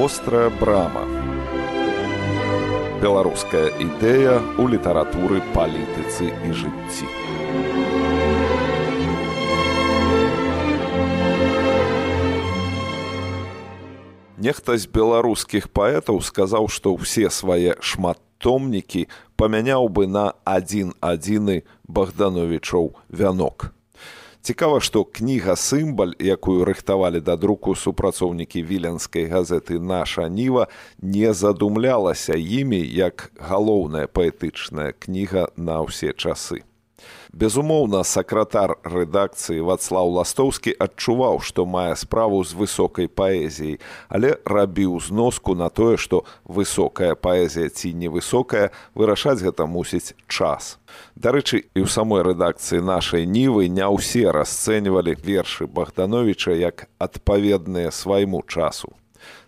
вострая брама беларуская ідэя ў літаратуры палітыцы і жыцці Нехта з беларускіх паэтаў сказаў, што ўсе свае шматтомнікі памяняў бы на адзін адзіны богдановичоў вянок. Цікава, што кніга сімбаль, якую рыхтавалі да друку супрацоўнікі віленскай газеты наша ніва не задумлялася імі як галоўная паэтычная кніга на ўсе часы. Безумоўна, сакратар рэдакцыі Вацлаў Ластоўскі адчуваў, што мае справу з высокай паэзіяй, але рабіў зноску на тое, што высокая паэзія ці невысокая вырашаць гэта мусіць час. Дарэчы, і ў самой рэдакцыі нашай нівы не ўсе расцэньвалі вершы Богдановича як адпаведныя свайму часу.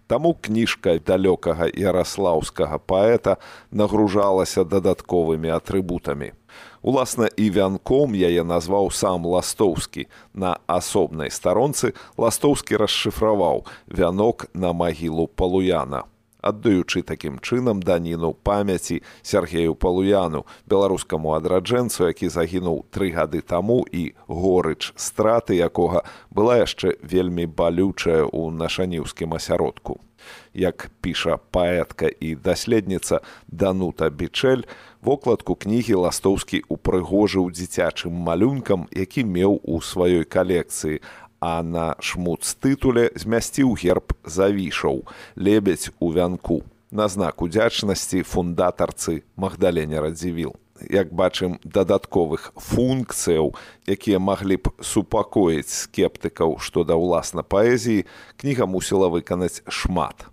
Таму кніжка далёкага ярослаўскага паэта нагружалася дадатковымі атрыбутамі. Уласна і вянком яе назваў сам ластоўскі. На асобнай старонцы ластоўскі расшыфраваў вянок на магілу палуяна. Аддаючы такім чынам даніну памяці Сергею Палуяну, беларускаму адраджэнцу, які загінуў тры гады таму і горыч страты якога была яшчэ вельмі балючая ў нашаніўскім асяродку. Як піша паэтка і даследніца данута бічэль вокладку кнігі ластоўскі упрыгожыў дзіцячым малюнкам які меў у сваёй калекцыі а на шмут з тытуле змясціў герб завішаў лебедзь у вянку. На знак удзячнасці фундатарцы магдалене радзівіл. Як бачым дадатковых функцыяў якія маглі б супакоіць скептыкаў што да ўласна паэзіі кніга мусіла выканаць шмат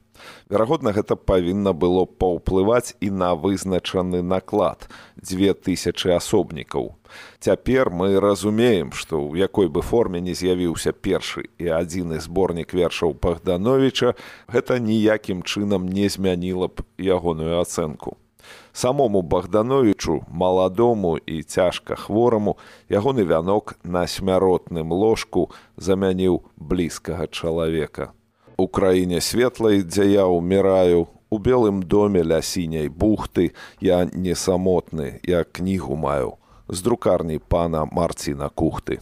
Верагодна, гэта павінна было паўплываць і на вызначаны наклад дзве тысячи асобнікаў. Цяпер мы разумеем, што ў якой бы форме не з'явіўся першы і адзіны зборнік вершаў Богдановича, гэта ніякім чынам не змяніла б ягоную ацэнку. Самому Богдановичу, маладому і цяжка хвораму, ягоны вянок на смяротным ложку замяніў блізкага чалавека у краіне светлай, дзе я ўміраю, у белым доме ля сіняй бухты я не самотны, я кнігу маю з друкарні пана Марціна кухты.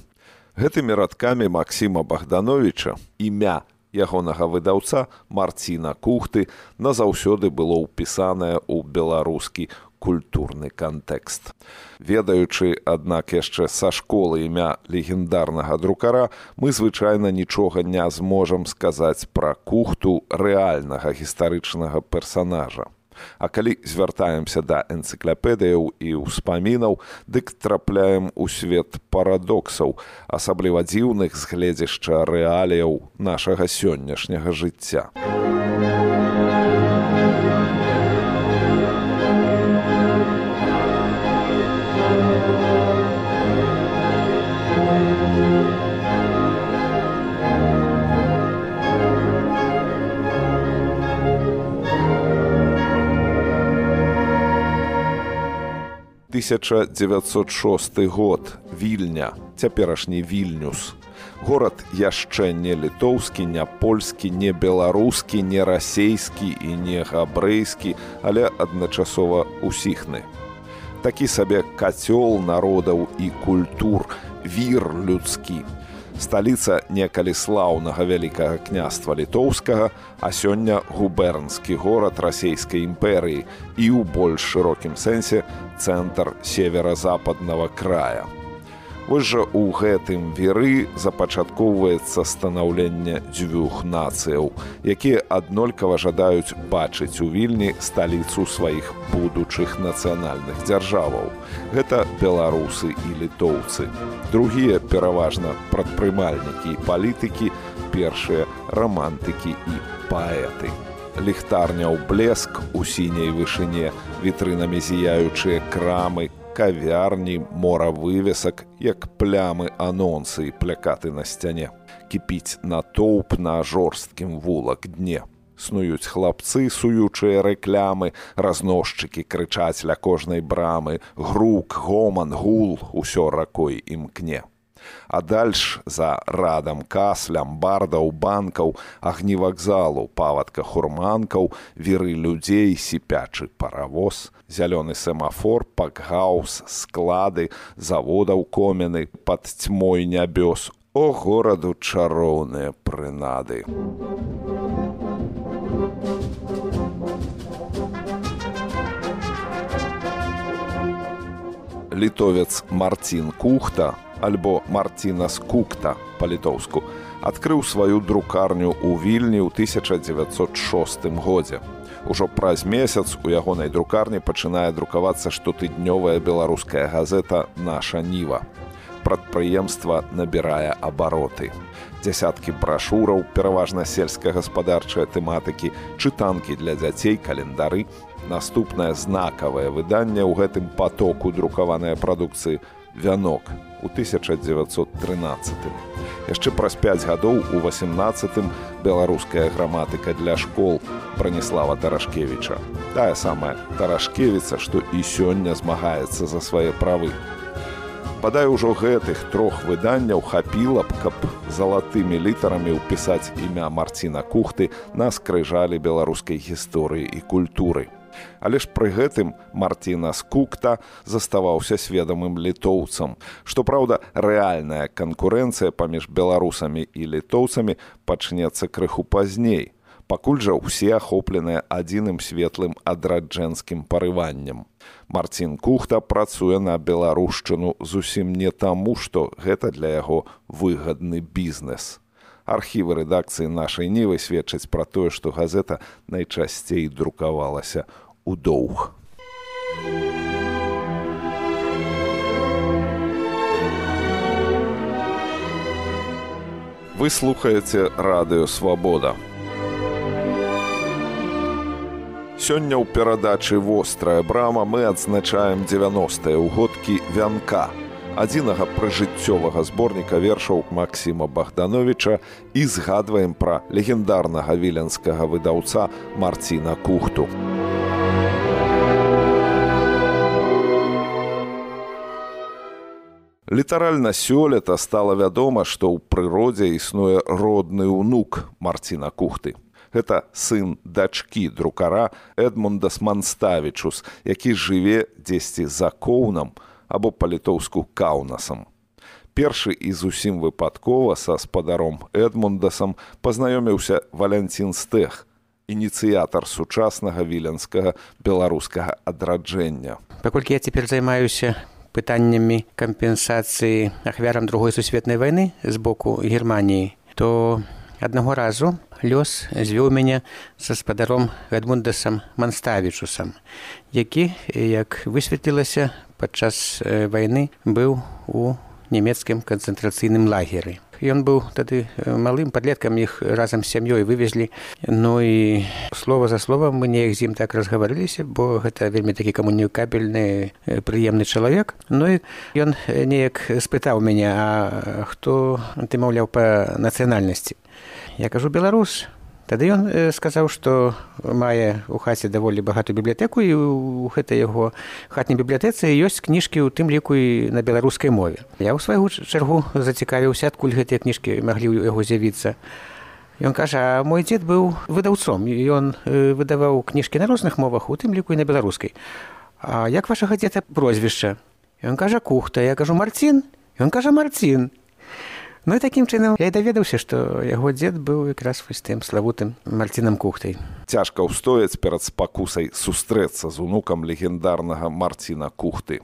Гэтымі радкамі Масіма Богдановича імя ягонага выдаўца Марціна кухты назаўсёды было ўпісанае ў беларускі культурны кантэкст. Ведаючы, аднак яшчэ са школы імя легендарнага друкара, мы звычайна нічога не зможам сказаць пра кухту рэальнага гістарычнага персанажа. А калі звяртаемся да энцыкляпедыяў і ўспамінаў, дык трапляем у свет парадоксаў, асабліва дзіўных з гледзяшча рэаліяў нашага сённяшняга жыцця. 1906 год вільня цяперашні вільнюс. Горад яшчэ не літоўскі не польскі не беларускі не расейскі і не габрэйскі але адначасова усіхны такі сабе кацёл народаў і культур вір людскі сталіца некалі слаўнага вялікага княства літоўскага, а сёння губернскі горад расійскай імперыі і ў больш шырокім сэнсе цэнтр северо-западнага края. Вось жа ў гэтым веры запачаткоўваецца станаўленне дзвюх нацыяў, якія аднолькава жадаюць бачыць у вільні сталіцу сваіх будучых нацыянальных дзяржаваў. Гэта беларусы і літоўцы. Другія пераважна прадпрымальнікі і палітыкі, першыя рамантыкі і паэты. Ліхтарня ў блеск у сіняй вышыне, вітрынамі зіяючыя крамы, кавярні мора вывесак як плямы анонсы і плякаты на сцяне. Кіпіць натоўп на жорсткім вулак дне. Снуюць хлапцы суючыя рэклямы разносчыкі крычаць ля кожнай брамы. Грук гоман гул усё ракой імкне А дальш за радам кас, лямбардаў, банкаў, агні вакзалу, павадка хурманкаў, віры людзей, сіпячы паравоз, зялёны семафор, пакгаус, склады, заводаў комены, пад цьмой нябёс, о гораду чароўныя прынады. Літовец Марцін Кухта альбо Марціна Скукта па-літоўску адкрыў сваю друкарню ў вільні ў 1906 годзе. Ужо праз месяц у ягонай друкарні пачынае друкавацца штотыднёвая беларуская газета наша ніва. Прадпрыемства набірае абароты. Дзясяткі брашураў, пераважна сельскагаспадарчыя тэматыкі, чытанкі для дзяцей, календары, наступнае знакавае выданне ў гэтым потоку друкаванай прадукцыі вянок у 1913. Яшчэ праз 5 гадоў у 18 беларуская граматыка для школ Браніслава Тарашкевіча. Тая самая Тарашкевіца, што і сёння змагаецца за свае правы. Бадай ужо гэтых трох выданняў хапіла б, каб залатымі літарамі ўпісаць імя Марціна Кухты на скрыжалі беларускай гісторыі і культуры. Але ж пры гэтым Марціна Скукта заставаўся сведамым літоўцам. Што праўда, рэальная канкурэнцыя паміж беларусамі і літоўцамі пачнецца крыху пазней. Пакуль жа ўсе ахопленыя адзіным светлым адраджэнскім парываннем. Марцін Кухта працуе на беларушчыну зусім не таму, што гэта для яго выгадны бізнес. Архівы рэдакцыі нашай нівы сведчаць пра тое, што газета найчасцей друкавалася у доўг. Вы слухаеце радыё свабода. Сёння ў перадачы вострая брама мы адзначаем 90е ўгодкі вянка адзінага прыжыццёвага зборніка вершаў Масіма Богдановича і згадваем пра легендарнага віленскага выдаўца Марціна Кухту. Літаральна сёлета стала вядома, што ў прыродзе існуе родны ўнук Марціна Кухты. Гэта сын дачкі друкара Эдмундас Манставічус, які жыве дзесьці за коўнам або па-літоўску каўнасам. Першы і зусім выпадкова са спадаром Эдмундасам пазнаёміўся Валянцін Стэх, ініцыятар сучаснага віленскага беларускага адраджэння. Паколькі я цяпер займаюся пытаннямі кампенсацыі ахвярам другой сусветнай вайны з боку германії то аднаго разу лёс звёў мяне са спадаром эдмундасам манставічусам які як высветлілася падчас вайны быў у нямецкім канцэнтрацыйным лагеры Ён быў тады малым падлеткам іх разам з сям'ёй вывезлі Ну і слова за словам мы неяк з ім так разгаварыліся бо гэта вельмі такі камунікабельны прыемны чалавек. Ну і ён неяк спытаў мяне а хто ты маўляў па нацыянальнасці? Я кажу беларус Тады ён сказаў, што мае ў хаце даволі багатую бібліятэку і ў гэтай яго хатняй бібліятэцы ёсць кніжкі ў тым ліку і на беларускай мове. Я ў свайго чаргу зацікавіўся, адкуль гэтыя кніжкі маглі ў яго з'явіцца. Ён кажа, мой дзед быў выдаўцом, ён выдаваў кніжкі на розных мовах, у тым ліку і на беларускай. А як вашага дзета прозвішча? Ён кажа кухта, я кажу марцін, Ён кажа марцін. Ну і такім чынам я даведаўся, што яго дзед быў якраз вось тым славутым марцінам кухтай. Цяжка ўстояць перад спакусай сустрэцца з унукам легендарнага марціна кухты.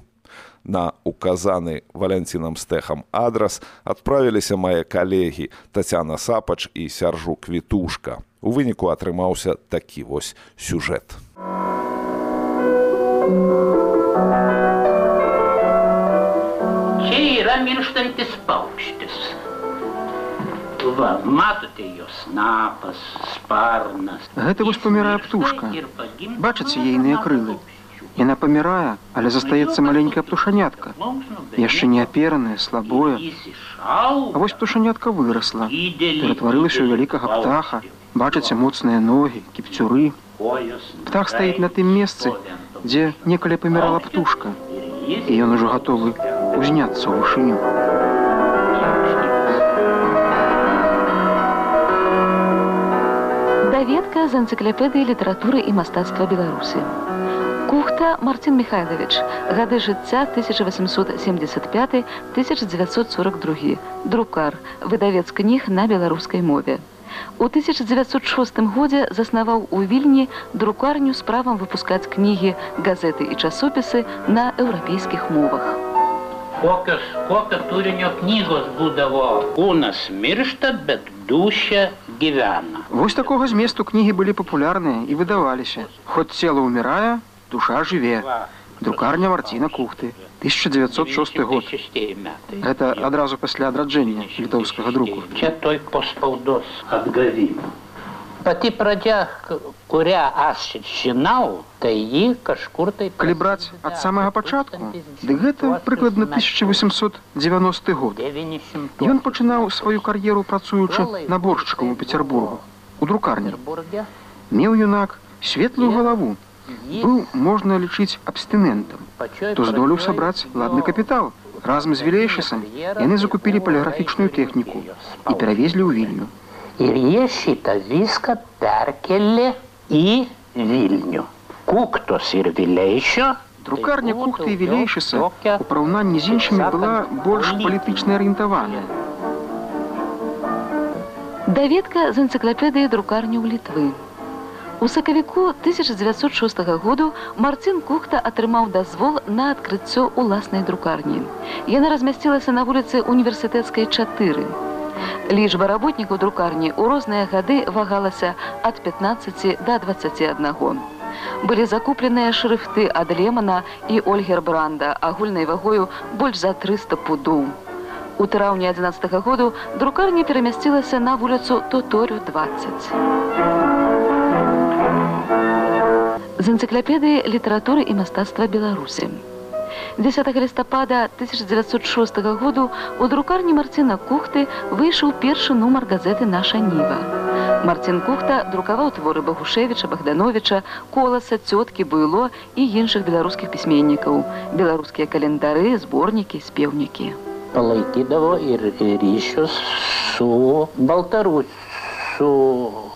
На указаны валянцінам стэхам адрас адправіліся мае калегі Тацяна Сапач і сяржу квітушка. У выніку атрымаўся такі вось сюжэт. Чейра мінштанtis paukštis. Va, matote jos napas, sparnas. Гэта вось памірае птушка. Бачыце ейныя крылы. Яна памірае, але застаецца маленькая птушанятка. Яшчэ не апераная, слабое. А вось птушанятка вырасла, ператварылася ў вялікага птаха. Бачыце моцныя ногі, кіпцюры. Птах стаіць на тым месцы, дзе некалі памірала птушка. І ён ужо гатовы узняцца ў вышыню. Даведка з энцыклапедыі літаратуры і мастацтва Беларусі. Кухта Марцін Михайлович, гады жыцця 1875-1942, друкар, выдавец кніг на беларускай мове. У 1906 годзе заснаваў у вільні друкарню з правам выпускаць кнігі, газеты і часопісы на еўрапейскіх мовах. Kokios, kokią turinio knygos būdavo kūnas miršta, bet duša gyvena. Вось такога зместу кнігі былі папулярныя і выдаваліся. Хоць цела ўмірае, душа жыве. Друкарня Марціна Кухты, 1906 год. Гэта адразу пасля адраджэння літоўскага друку. Čia той spaudos atgavimo. Pati pradžia, kurią aš žinau, tai ji kažkur tai... Калі браць ад самага пачатку, дык гэта прыкладна 1890 год. Ён пачынаў сваю кар'еру працуючы наборшчыкам у Петербургу, у друкарні. Меў юнак светлую галаву, быў можна лічыць абстынентам, то здолеў сабраць ладны капітал. Разам з вілейшасам яны закупілі паліграфічную тэхніку і перавезлі ў вільню. Ir jie šitą viską perkelė į Vilnių. Kuktos ir Vileišio. Друкарня кухты і вілейшыса у параўнанні з іншымі была больш палітычна арыентаваная. Даведка з энцыклапедыі друкарні ў літвы. У сакавіку 1906 году Марцін Кухта атрымаў дазвол на адкрыццё ўласнай друкарні. Яна размясцілася на вуліцы універсітэцкай 4. Лічба работнікаў друкарні ў розныя гады вагалася ад 15 до 21. Былі закупленыя шрыфты ад Лемана і Ольгербранда агульнай вагою больш за 300 пудоў. У траўні 11 году друкарня перамясцілася на вуліцу Тоторю 20. З энцыклапедыі літаратуры і мастацтва Беларусі. 10 лістапада 1906 году у друкарні Марціна Кухты выйшаў першы нумар газеты «Наша Ніва». Марцін Кухта друкаваў творы Багушевіча, Богдановича, Коласа, Цёткі, Буйло і іншых беларускіх пісьменнікаў, беларускія календары, зборнікі, спеўнікі. Palaikydavo ir ryšius su Baltarusiu.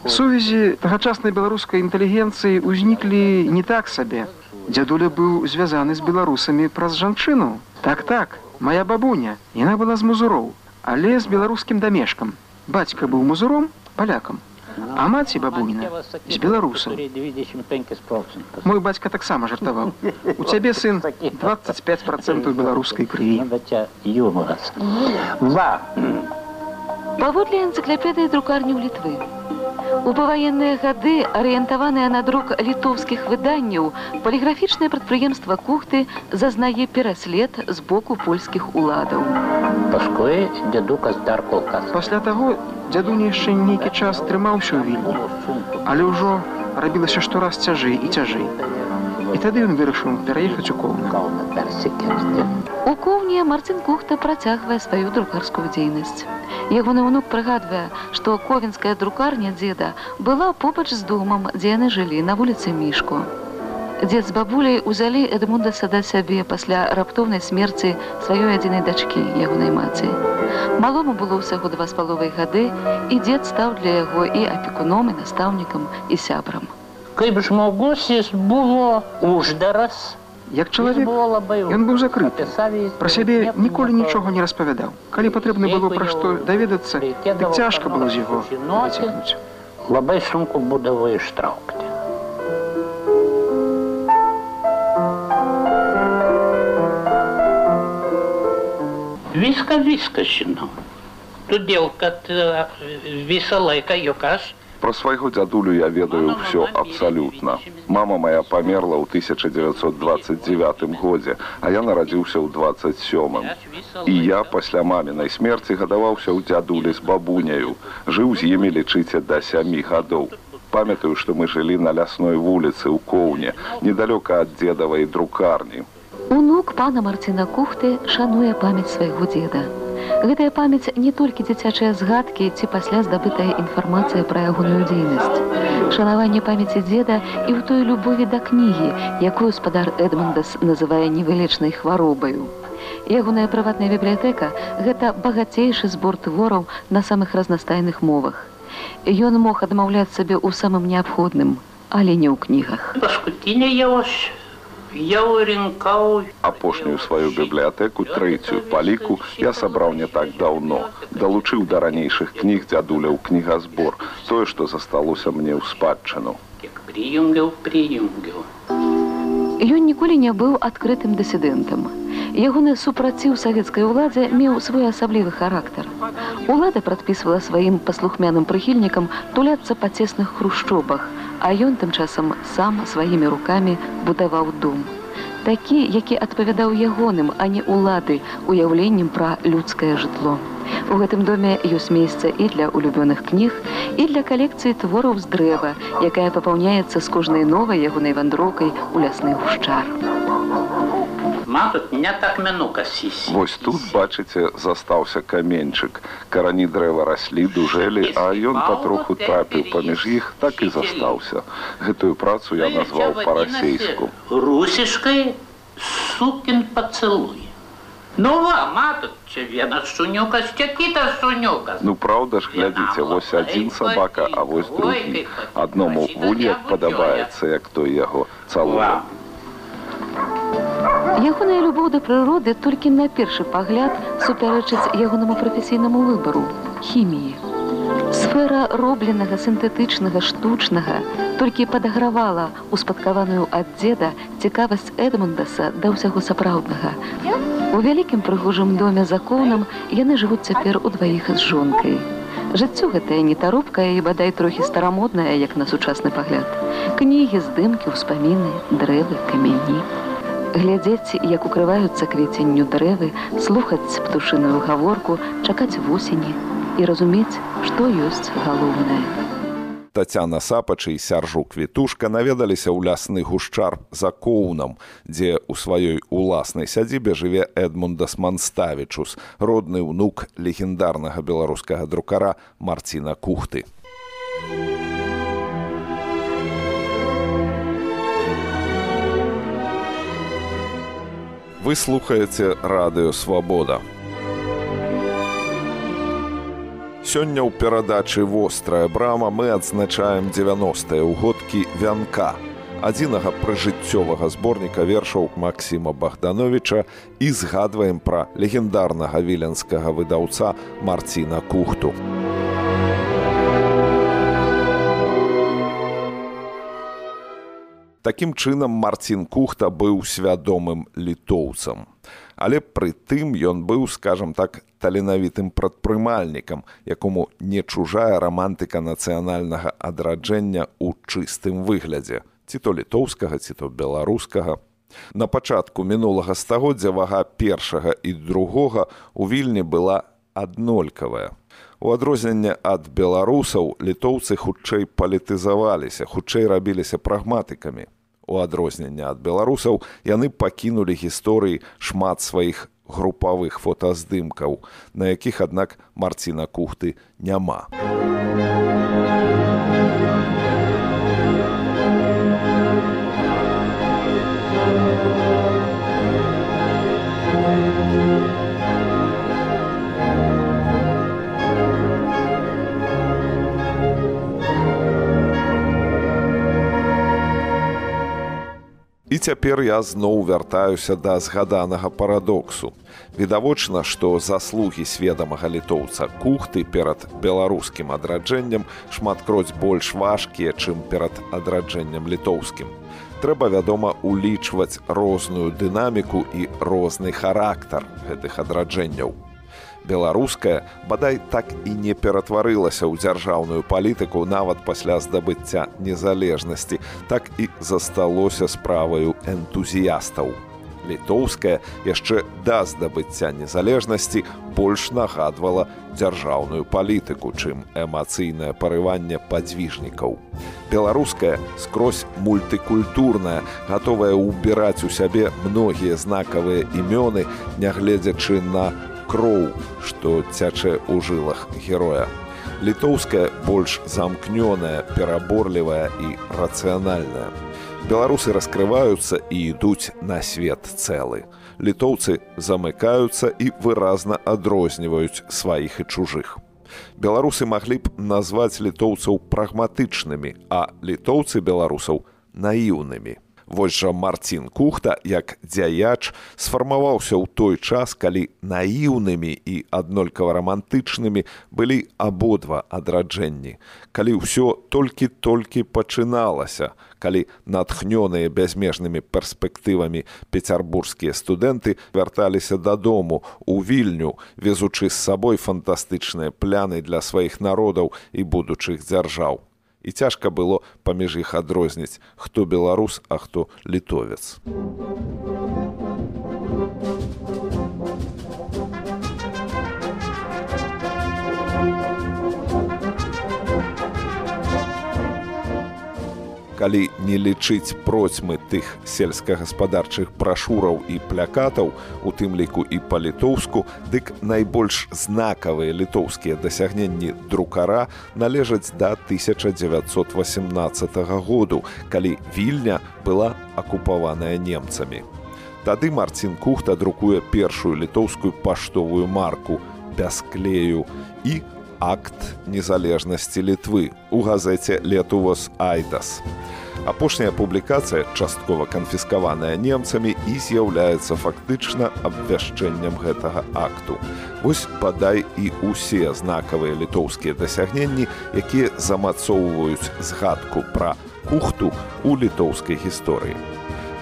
Сувязі тагачаснай беларускай інтэлігенцыі ўзніклі не так сабе. Дзядуля быў звязаны з беларусамі праз жанчыну. Так так, моя бабуня, яна была з музуроў, але з беларускім дамешкам. Бацька быў музуром, палякам. А маці бабуніна з беларусаў. Мой бацька таксама жартаваў. У цябе сын 25% беларускай крыві. Юморас. Паводле энцыклапедыі друкарні ў літвы. У паваенныя гады, арыентаваныя на друк літоўскіх выданняў, паліграфічнае прадпрыемства кухты зазнае пераслед з боку польскіх уладаў. Dar kol kas. Пасля таго дзядуня яшчэ нейкі час трымаўся ў вільні, але ўжо рабілася штораз цяжэй і цяжэй. І тады ён вырашыў пераехаць у коўна. У коўні Марцін Кухта працягвае сваю друкарскую дзейнасць. Ягоны ўнук прыгадвае, што ковенская друкарня дзеда была побач з домам, дзе яны жылі на вуліцы мішку. Дзед з бабуляй узялі Эдмундаса да сябе пасля раптоўнай смерці сваёй адзінай дачкі ягонай маці. Малому было ўсяго два з паловай гады, і дзед стаў для яго і апекуном, і настаўнікам і сябрам. Kaip žmogus jis buvo uždaras. Як чалавек, ён быў закрыты. Пра сябе ніколі нічога не распавядаў. Калі патрэбна было пра што даведацца, дык цяжка было з яго выцягнуць. Labai sunku būdavo ištraukti. Viską, viską žinau. Todėl, kad visą Про свайго дзядулю я ведаю ўсё абсалютна. Мама моя памерла ў 1929 годзе, а я нарадзіўся ў 27. І я пасля мамінай смерці гадаваўся ў дзядулі з бабуняю. Жыў з імі лічыце да сямі гадоў. Памятаю, што мы жылі на лясной вуліцы ў коўне, недалёка ад дзедавай друкарні. Унук пана Марціна Кухты шануе памяць свайго дзеда. Гэтая памяць не толькі дзіцячыя згадкі ці пасля здабытая інфармацыя пра ягоную дзейнасць. Шанаванне памяці дзеда і ў той любові да кнігі, якую спадар Эдмундас называе невылечнай хваробаю. Ягоная прыватная бібліятэка гэта багацейшы збор твораў на самых разнастайных мовах. Ён мог адмаўляць сабе ў самым неабходным, але не ў кнігах. Пашкуціня я ваш я урінкаў апошнюю сваю бібліятэку трэцюю паліку я сабраў не так даўно далучыў да ранейшых кніг дзядуля ў кнігазбор тое што засталося мне ў спадчыну прыюнгаў прыюнгаў Ён ніколі не быў адкрытым дысідэнтам. Ягоны супраціў савецкай уладзе меў свой асаблівы характар. Улада прадпісвала сваім паслухмяным прыхільнікам туляцца па цесных хрушчобах, а ён тым часам сам сваімі рукамі будаваў дом. Такі, які адпавядаў ягоным, а не улады уяўленнем пра людскае жытло. У гэтым доме ёсць месца і для улюбёных кніг і для калекцыі твораў з дрэва, якая папаўняецца з кожнай новай ягонай вандроўкай у лясны гушчар. Тут не так мінука сісі. Вось тут бачыце застаўся каменьчык. Карані дрэва раслі дужэлі, а ён патроху трапіў паміж іх так і застаўся. Гэтую працу я назваў па-расейску. Русішкай сукін пацэлуй. Ну ма тут вена шунюка сцякіта шунюка. Ну праўда ж глядзіце, вось адзін сабака, а вось другі. Адному вунь як падабаецца, як той яго цалуе. Ягоная любоў да прыроды толькі на першы пагляд супярэчыць ягонаму прафесійнаму выбару хіміі. Сфера робленага сінтэтычнага штучнага толькі падагравала успадкаваную ад дзеда цікавасць Эдмундаса да ўсяго сапраўднага. У вялікім прыгожым доме законам яны жывуць цяпер у дваіх з жонкай. Жыццё гэтае не таропкае і бадай трохі старамоднае, як на сучасны пагляд. Кнігі, здымкі, успаміны, дрэвы, камяні глядзець як укрываюцца квеценню дрэвы слухаць птушыную гаворку чакаць вусені і разумець што ёсць галоўнае. Тацяна сапачы і сяржу квітушка наведаліся ў лясны гушчар за коўнам дзе ў сваёй уласнай сядзібе жыве эдмундас манставічус родны ўнук легендарнага беларускага друкара марціна кухты Вы слухаеце радыё свабода. Сёння ў перадачы вострая брама мы адзначаем 90е ўгодкі вянка адзінага прыжыццёвага зборніка вершаў Масіма Богдановича і згадваем пра легендарнага віленскага выдаўца Марціна кухту. Такім чынам Марцін Кухта быў свядомым літоўцам. Але пры тым ён быў, скажам так, таленавітым прадпрымальнікам, якому не чужая рамантыка нацыянальнага адраджэння ў чыстым выглядзе, ці то літоўскага, ці то беларускага. На пачатку мінулага стагоддзя вага першага і другога ў вільні была аднолькавая. У адрозненне ад беларусаў літоўцы хутчэй палітызаваліся, хутчэй рабіліся прагматыкамі у адрозненне ад беларусаў яны пакінулі гісторыі шмат сваіх групавых фотаздымкаў на якіх аднак марціна кухты няма І цяпер я зноў вяртаюся да згаданага парадоксу. Відавочна, што заслугі сведамага літоўца кухты перад беларускім адраджэннем шматкроць больш важкія, чым перад адраджэннем літоўскім. Трэба, вядома, улічваць розную дынаміку і розны характар гэтых адраджэнняў беларуская бадай так і не ператварылася ў дзяржаўную палітыку нават пасля здабыцця незалежнасці. Так і засталося справаю энтузіястаў. Літоўская яшчэ да здабыцця незалежнасці больш нагадвала дзяржаўную палітыку чым эмацыйнае парыванне падзвіжнікаў. Беларуская скрозь мультыкультурная гатовая ўбіраць у сябе многія знакавыя імёны нягледзячы на кроў, што цячэ ў жылах героя. Літоўская больш замкнёная, пераборлівая і рацыянальная. Беларусы раскрываюцца і ідуць на свет цэлы. Літоўцы замыкаюцца і выразна адрозніваюць сваіх і чужых. Беларусы маглі б назваць літоўцаў прагматычнымі, а літоўцы беларусаў наіўнымі. Вось жа Марцін Кухта, як дзяяч, сфармаваўся ў той час, калі наіўнымі і аднолькава рамантычнымі былі абодва адраджэнні. Калі ўсё толькі-толькі пачыналася, калі натхнёныя бязмежнымі перспектывамі пецярбургскія студэнты вярталіся дадому у вільню, везучы з сабой фантастычныя пляны для сваіх народаў і будучых дзяржаў і цяжка было паміж іх адрозніць, хто беларус, а хто літовец. Калі не лічыць процьмы тых сельскагаспадарчых прашураў і плякатаў, у тым ліку і па-літоўску, дык найбольш знакавыя літоўскія дасягненні друкара належаць да 1918 году, калі вільня была акупаваная немцамі. Тады Марцін Кухта друкуе першую літоўскую паштовую марку без клею і акт незалежнасці літвы у газеце летувос айдас. Апошняя публікацыя часткова канфіскаваная немцамі і з'яўляецца фактычна абвяшчэннем гэтага акту. Вось бадай і ўсе знакавыя літоўскія дасягненні, якія замацоўваюць згадку пра кухту ў літоўскай гісторыі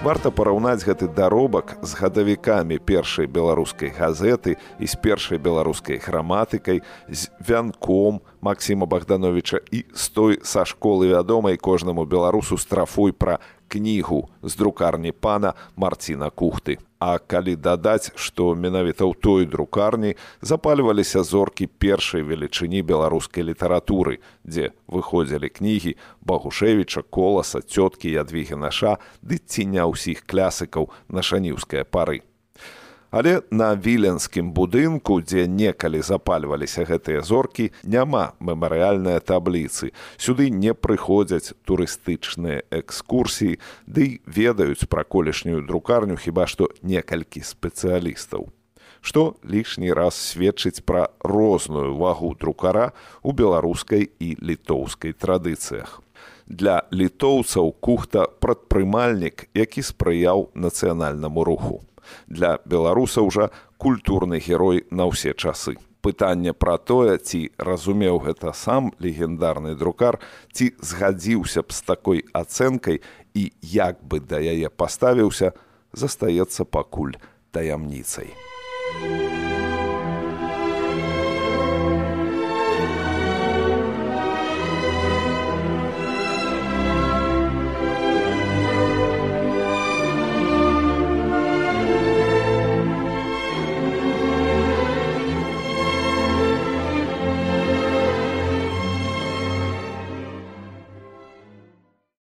варта параўнаць гэты даробак з гадавікамі першай беларускай газеты і з першай беларускай граматыкай з вянком Масіма богдановича і з той са школы вядомай кожнаму беларусу страфуй пра кнігу з друкарні пана марціна кухты А калі дадаць, што менавіта ў той друкарні запальваліся зоркі першай велічыні беларускай літаратуры, дзе выходзілі кнігі Багушевіча, коласа, цёткі ядвігі наша ды ціня ўсіх клясыкаў на шаніўскай пары. Але на віленскім будынку, дзе некалі запальваліся гэтыя зоркі, няма мемарыяльнай табліцы. Сюды не прыходзяць турыстычныя экскурсіі, ды ведаюць пра колішнюю друкарню хіба што некалькі спецыялістаў. Што лішні раз сведчыць пра розную вагу друкара ў беларускай і літоўскай традыцыях. Для літоўцаў кухта прадпрымальнік, які спрыяў нацыянальнаму руху для беларусаў жа культурны герой на ўсе часы пытанне пра тое ці разумеў гэта сам легендарны друкар ці згадзіўся б з такой ацэнкай і як бы да яе паставіўся застаецца пакуль таямніцай. Thank you